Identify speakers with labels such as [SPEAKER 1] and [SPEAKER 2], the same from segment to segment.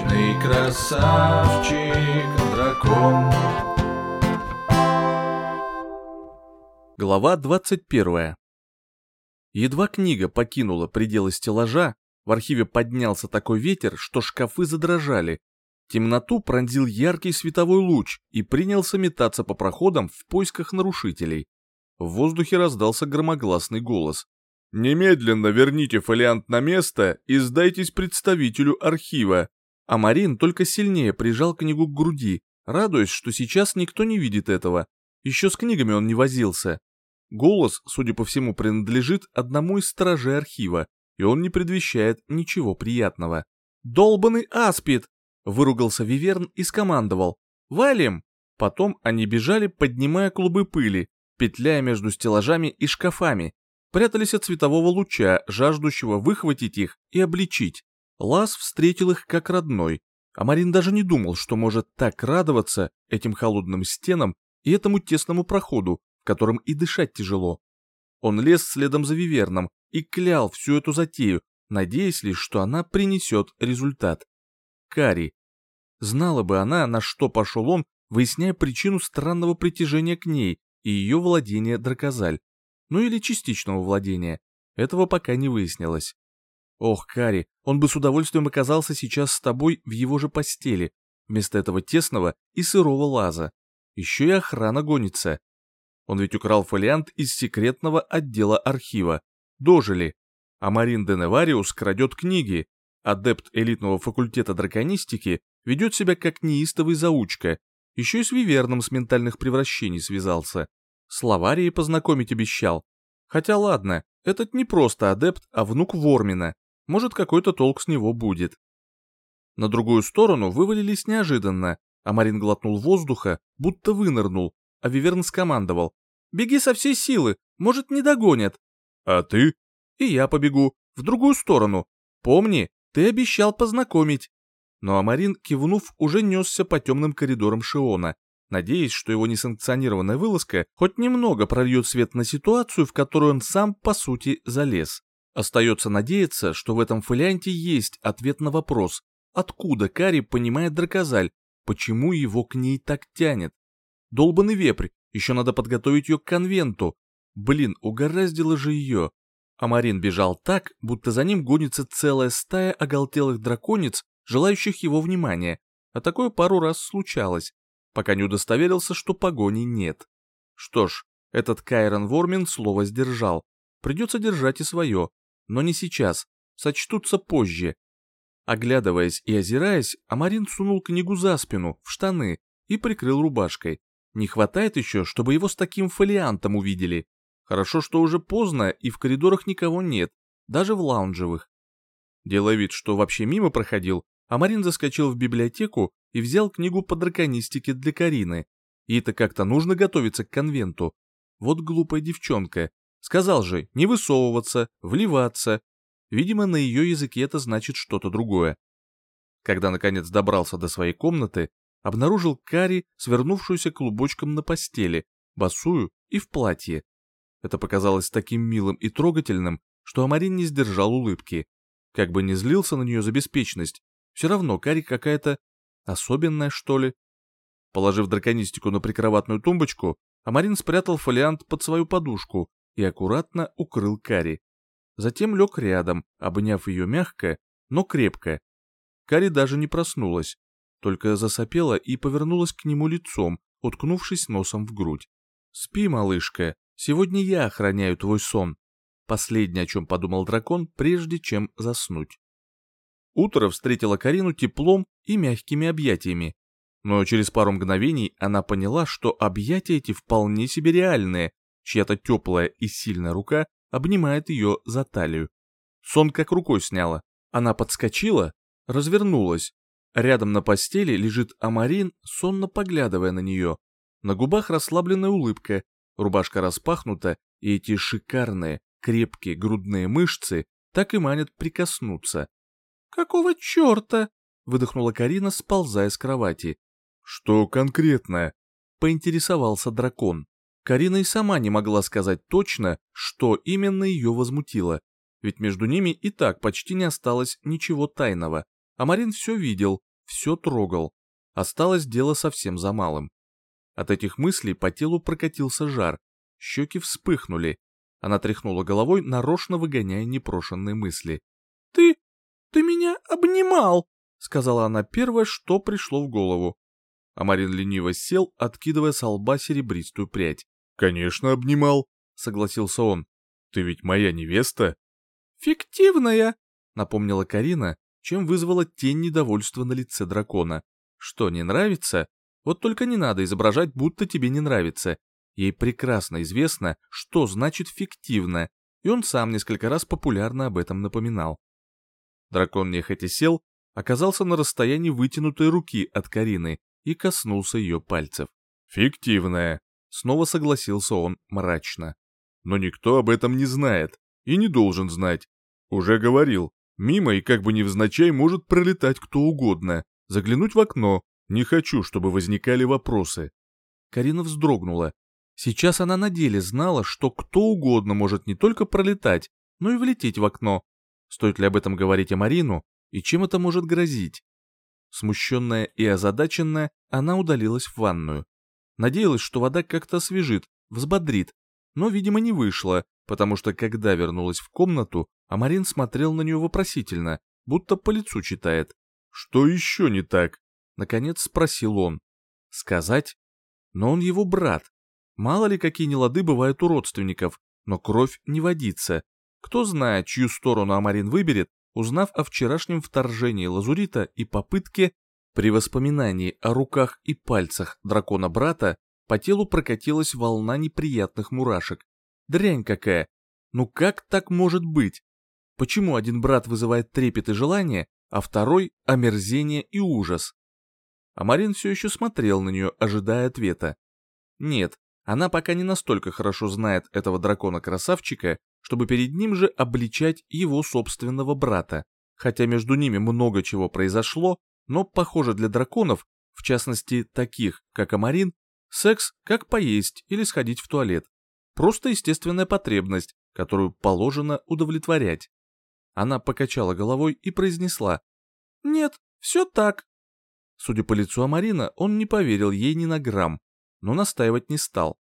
[SPEAKER 1] Вечный красавчик дракон.
[SPEAKER 2] Глава 21. Едва книга покинула пределы стеллажа, в архиве поднялся такой ветер, что шкафы задрожали. Темноту пронзил яркий световой луч и принялся метаться по проходам в поисках нарушителей. В воздухе раздался громогласный голос. «Немедленно верните фолиант на место и сдайтесь представителю архива». А Марин только сильнее прижал книгу к груди, радуясь, что сейчас никто не видит этого. Еще с книгами он не возился. Голос, судя по всему, принадлежит одному из сторожей архива, и он не предвещает ничего приятного. «Долбанный аспид!» — выругался Виверн и скомандовал. «Валим!» Потом они бежали, поднимая клубы пыли, петляя между стеллажами и шкафами, прятались от светового луча, жаждущего выхватить их и обличить. Лас встретил их как родной, а Марин даже не думал, что может так радоваться этим холодным стенам и этому тесному проходу, в котором и дышать тяжело. Он лез следом за Виверном и клял всю эту затею, надеясь лишь, что она принесет результат. Кари. Знала бы она, на что пошел он, выясняя причину странного притяжения к ней и ее владения Дракозаль ну или частичного владения. Этого пока не выяснилось. Ох, Кари, он бы с удовольствием оказался сейчас с тобой в его же постели, вместо этого тесного и сырого лаза. Еще и охрана гонится. Он ведь украл фолиант из секретного отдела архива. Дожили. А Марин Деневариус крадет книги. Адепт элитного факультета драконистики ведет себя как неистовый заучка. Еще и с Виверном с ментальных превращений связался. С Лаварией познакомить обещал. Хотя ладно, этот не просто адепт, а внук Вормина. Может, какой-то толк с него будет. На другую сторону вывалились неожиданно, а Марин глотнул воздуха, будто вынырнул, а Виверн скомандовал. «Беги со всей силы, может, не догонят».
[SPEAKER 3] «А ты?»
[SPEAKER 2] «И я побегу, в другую сторону. Помни, ты обещал познакомить». Но Амарин, кивнув, уже несся по темным коридорам Шиона, надеясь, что его несанкционированная вылазка хоть немного прольет свет на ситуацию, в которую он сам, по сути, залез. Остается надеяться, что в этом фолианте есть ответ на вопрос, откуда Кари понимает Дракозаль, почему его к ней так тянет. Долбанный вепрь, еще надо подготовить ее к конвенту. Блин, угораздило же ее. А Марин бежал так, будто за ним гонится целая стая оголтелых драконец, желающих его внимания. А такое пару раз случалось пока не удостоверился, что погони нет. Что ж, этот Кайрон Вормин слово сдержал. Придется держать и свое, но не сейчас, сочтутся позже. Оглядываясь и озираясь, Амарин сунул книгу за спину, в штаны, и прикрыл рубашкой. Не хватает еще, чтобы его с таким фолиантом увидели. Хорошо, что уже поздно и в коридорах никого нет, даже в лаунжевых. Делая вид, что вообще мимо проходил, Амарин заскочил в библиотеку и взял книгу по драконистике для Карины. Ей-то как-то нужно готовиться к конвенту. Вот глупая девчонка. Сказал же, не высовываться, вливаться. Видимо, на ее языке это значит что-то другое. Когда наконец добрался до своей комнаты, обнаружил Кари, свернувшуюся клубочком на постели, босую и в платье. Это показалось таким милым и трогательным, что Амарин не сдержал улыбки. Как бы не злился на нее за беспечность, все равно Кари какая-то Особенное, что ли? Положив драконистику на прикроватную тумбочку, Амарин спрятал фолиант под свою подушку и аккуратно укрыл Кари. Затем лег рядом, обняв ее мягко, но крепко. Кари даже не проснулась, только засопела и повернулась к нему лицом, уткнувшись носом в грудь. «Спи, малышка, сегодня я охраняю твой сон», последнее, о чем подумал дракон, прежде чем заснуть. Утро встретило Карину теплом и мягкими объятиями. Но через пару мгновений она поняла, что объятия эти вполне себе реальные, чья-то теплая и сильная рука обнимает ее за талию. Сон как рукой сняла. Она подскочила, развернулась. Рядом на постели лежит Амарин, сонно поглядывая на нее. На губах расслабленная улыбка, рубашка распахнута, и эти шикарные, крепкие грудные мышцы так и манят прикоснуться. «Какого черта?» — выдохнула Карина, сползая с кровати. «Что конкретно?» — поинтересовался дракон. Карина и сама не могла сказать точно, что именно ее возмутило, ведь между ними и так почти не осталось ничего тайного, а Марин все видел, все трогал. Осталось дело совсем за малым. От этих мыслей по телу прокатился жар, щеки вспыхнули. Она тряхнула головой, нарочно выгоняя непрошенные мысли. «Ты... ты меня обнимал!» — сказала она первое, что пришло в голову. А Марин лениво сел, откидывая с лба серебристую прядь.
[SPEAKER 1] «Конечно, обнимал», — согласился он. «Ты ведь моя невеста?»
[SPEAKER 2] «Фиктивная», — напомнила Карина, чем вызвала тень недовольства на лице дракона. «Что, не нравится? Вот только не надо изображать, будто тебе не нравится. Ей прекрасно известно, что значит фиктивно, и он сам несколько раз популярно об этом напоминал. Дракон нехотя сел, оказался на расстоянии вытянутой руки от Карины и коснулся ее пальцев.
[SPEAKER 1] «Фиктивная», —
[SPEAKER 2] снова согласился он мрачно.
[SPEAKER 1] «Но никто об этом не знает и не должен знать. Уже говорил, мимо и как бы невзначай может пролетать кто угодно, заглянуть в окно. Не хочу, чтобы возникали вопросы».
[SPEAKER 2] Карина вздрогнула. Сейчас она на деле знала, что кто угодно может не только пролетать, но и влететь в окно. Стоит ли об этом говорить Марину, и чем это может грозить? Смущенная и озадаченная, она удалилась в ванную. Надеялась, что вода как-то освежит, взбодрит, но, видимо, не вышло, потому что, когда вернулась в комнату, Амарин смотрел на нее вопросительно, будто по лицу читает.
[SPEAKER 1] «Что еще не так?»
[SPEAKER 2] — наконец спросил он. «Сказать? Но он его брат. Мало ли какие нелады бывают у родственников, но кровь не водится. Кто знает, чью сторону Амарин выберет, узнав о вчерашнем вторжении Лазурита и попытке, при воспоминании о руках и пальцах дракона-брата, по телу прокатилась волна неприятных мурашек. Дрянь какая! Ну как так может быть? Почему один брат вызывает трепет и желание, а второй — омерзение и ужас? А все еще смотрел на нее, ожидая ответа. Нет, она пока не настолько хорошо знает этого дракона-красавчика, чтобы перед ним же обличать его собственного брата. Хотя между ними много чего произошло, но, похоже, для драконов, в частности таких, как Амарин, секс как поесть или сходить в туалет. Просто естественная потребность, которую положено удовлетворять. Она покачала головой и произнесла. «Нет, все так». Судя по лицу Амарина, он не поверил ей ни на грамм, но настаивать не стал.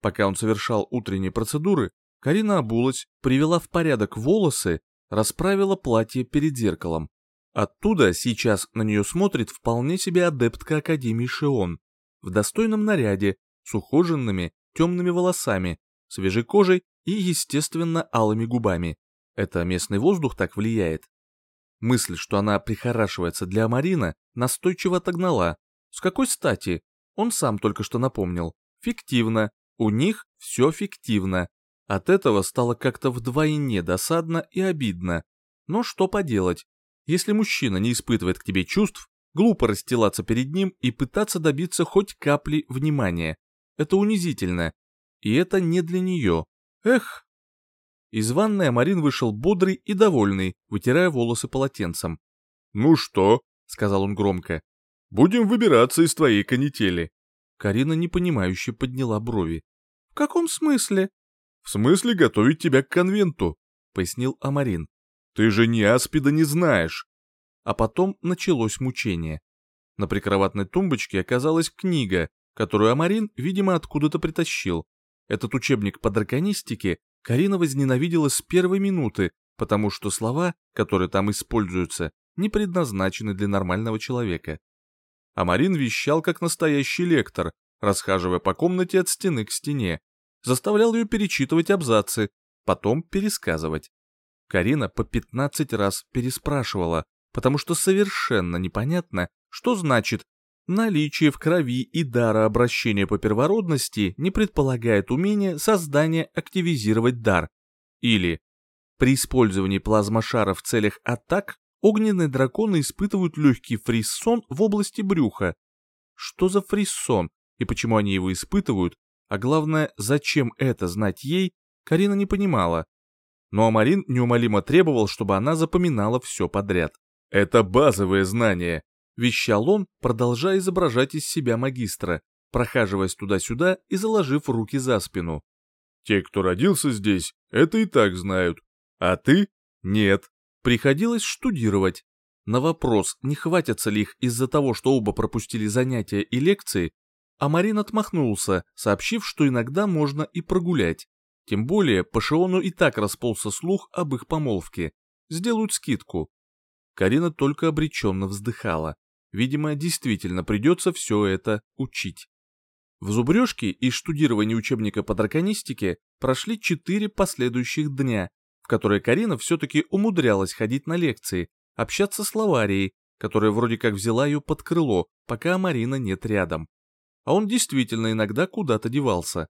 [SPEAKER 2] Пока он совершал утренние процедуры, Карина обулась, привела в порядок волосы, расправила платье перед зеркалом. Оттуда сейчас на нее смотрит вполне себе адептка Академии Шион, в достойном наряде, с ухоженными, темными волосами, свежей кожей и, естественно, алыми губами. Это местный воздух так влияет. Мысль, что она прихорашивается для Марина, настойчиво отогнала. С какой стати? Он сам только что напомнил. Фиктивно. У них все фиктивно. От этого стало как-то вдвойне досадно и обидно. Но что поделать? Если мужчина не испытывает к тебе чувств, глупо расстилаться перед ним и пытаться добиться хоть капли внимания. Это унизительно. И это не для нее. Эх. Из ванной Амарин вышел бодрый и довольный, вытирая волосы полотенцем.
[SPEAKER 1] «Ну что?»
[SPEAKER 2] — сказал он громко.
[SPEAKER 1] «Будем выбираться из твоей канители».
[SPEAKER 2] Карина непонимающе подняла брови. «В каком смысле?»
[SPEAKER 1] «В смысле готовить тебя к конвенту», — пояснил Амарин. «Ты же ни аспида не знаешь».
[SPEAKER 2] А потом началось мучение. На прикроватной тумбочке оказалась книга, которую Амарин, видимо, откуда-то притащил. Этот учебник по драконистике Карина возненавидела с первой минуты, потому что слова, которые там используются, не предназначены для нормального человека. Амарин вещал как настоящий лектор, расхаживая по комнате от стены к стене, заставлял ее перечитывать абзацы, потом пересказывать. Карина по 15 раз переспрашивала, потому что совершенно непонятно, что значит Наличие в крови и дара обращения по первородности не предполагает умение создания активизировать дар. Или при использовании плазмошара в целях атак огненные драконы испытывают легкий фриссон в области брюха. Что за фриссон и почему они его испытывают, а главное, зачем это знать ей, Карина не понимала. Но Амарин неумолимо требовал, чтобы она запоминала все подряд.
[SPEAKER 1] Это базовые знания,
[SPEAKER 2] вещал он, продолжая изображать из себя магистра, прохаживаясь туда-сюда и заложив руки за спину.
[SPEAKER 1] «Те, кто родился здесь, это и так знают. А ты — нет.
[SPEAKER 2] Приходилось штудировать. На вопрос, не хватятся ли их из-за того, что оба пропустили занятия и лекции, Амарин отмахнулся, сообщив, что иногда можно и прогулять. Тем более, по Шиону и так расползся слух об их помолвке. Сделают скидку. Карина только обреченно вздыхала. Видимо, действительно придется все это учить. В зубрежке и штудировании учебника по драконистике прошли четыре последующих дня, в которые Карина все-таки умудрялась ходить на лекции, общаться с Лаварией, которая вроде как взяла ее под крыло, пока Марина нет рядом. А он действительно иногда куда-то девался.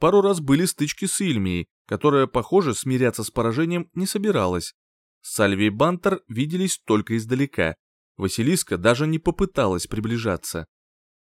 [SPEAKER 2] Пару раз были стычки с Ильмией, которая, похоже, смиряться с поражением не собиралась. Сальви и Бантер виделись только издалека. Василиска даже не попыталась приближаться.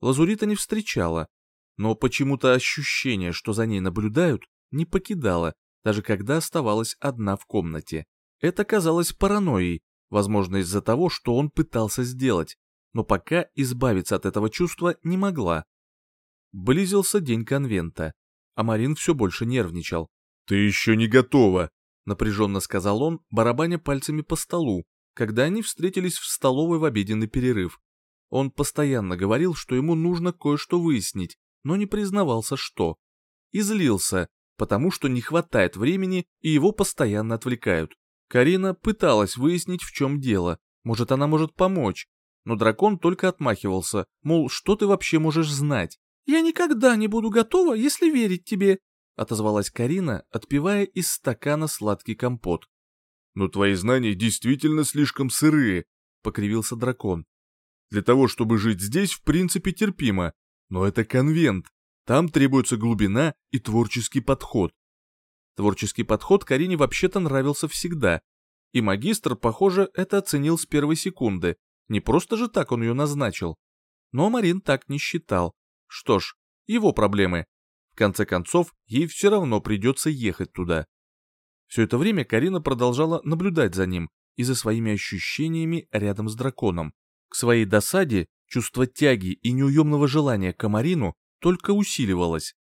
[SPEAKER 2] Лазурита не встречала, но почему-то ощущение, что за ней наблюдают, не покидало, даже когда оставалась одна в комнате. Это казалось паранойей, возможно из-за того, что он пытался сделать, но пока избавиться от этого чувства не могла. Близился день конвента, а Марин все больше нервничал.
[SPEAKER 1] «Ты еще не готова»,
[SPEAKER 2] напряженно сказал он, барабаня пальцами по столу, когда они встретились в столовой в обеденный перерыв. Он постоянно говорил, что ему нужно кое-что выяснить, но не признавался, что. И злился, потому что не хватает времени и его постоянно отвлекают. Карина пыталась выяснить, в чем дело, может, она может помочь, но дракон только отмахивался, мол, что ты вообще можешь знать? «Я никогда не буду готова, если верить тебе», — отозвалась Карина, отпивая из стакана сладкий компот.
[SPEAKER 1] «Но твои знания действительно слишком сырые», — покривился дракон. «Для того, чтобы жить здесь, в принципе, терпимо, но это конвент, там требуется глубина и творческий подход».
[SPEAKER 2] Творческий подход Карине вообще-то нравился всегда, и магистр, похоже, это оценил с первой секунды, не просто же так он ее назначил. Но Марин так не считал. Что ж, его проблемы. В конце концов, ей все равно придется ехать туда. Все это время Карина продолжала наблюдать за ним и за своими ощущениями рядом с драконом. К своей досаде чувство тяги и неуемного желания к Амарину только усиливалось.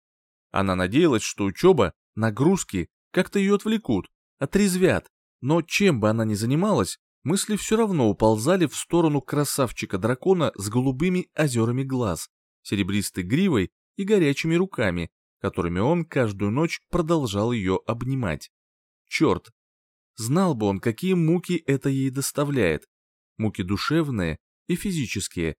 [SPEAKER 2] Она надеялась, что учеба, нагрузки как-то ее отвлекут, отрезвят, но чем бы она ни занималась, мысли все равно уползали в сторону красавчика-дракона с голубыми озерами глаз, серебристой гривой и горячими руками, которыми он каждую ночь продолжал ее обнимать. Черт! Знал бы он, какие муки это ей доставляет. Муки душевные и физические.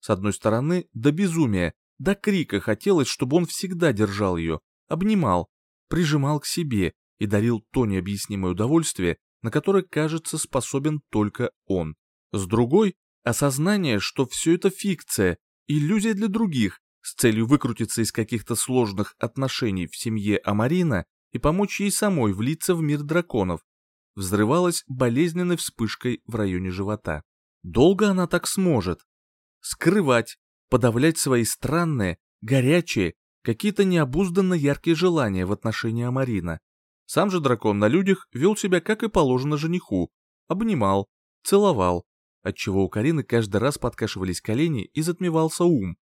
[SPEAKER 2] С одной стороны, до безумия, до крика хотелось, чтобы он всегда держал ее, обнимал, прижимал к себе и дарил то необъяснимое удовольствие, на которое, кажется, способен только он. С другой, осознание, что все это фикция, иллюзия для других, с целью выкрутиться из каких-то сложных отношений в семье Амарина и помочь ей самой влиться в мир драконов, взрывалась болезненной вспышкой в районе живота. Долго она так сможет? Скрывать, подавлять свои странные, горячие, какие-то необузданно яркие желания в отношении Амарина. Сам же дракон на людях вел себя как и положено жениху, обнимал, целовал, отчего у Карины каждый раз подкашивались колени и затмевался ум,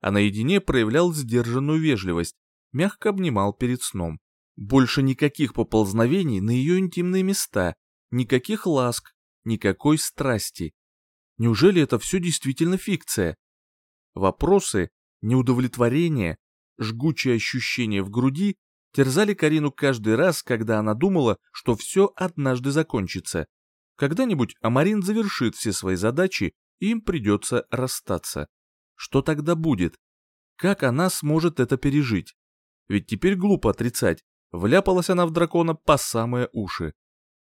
[SPEAKER 2] а наедине проявлял сдержанную вежливость, мягко обнимал перед сном. Больше никаких поползновений на ее интимные места, никаких ласк, никакой страсти. Неужели это все действительно фикция? Вопросы, неудовлетворение, жгучее ощущение в груди терзали Карину каждый раз, когда она думала, что все однажды закончится. Когда-нибудь Амарин завершит все свои задачи, и им придется расстаться. Что тогда будет? Как она сможет это пережить? Ведь теперь глупо отрицать, вляпалась она в дракона по самые уши.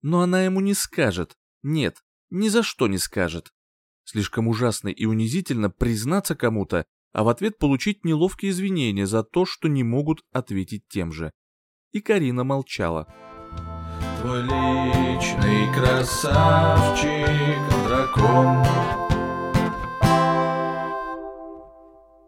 [SPEAKER 2] Но она ему не скажет. Нет, ни за что не скажет. Слишком ужасно и унизительно признаться кому-то, а в ответ получить неловкие извинения за то, что не могут ответить тем же. И Карина молчала.
[SPEAKER 3] Твой личный красавчик, дракон,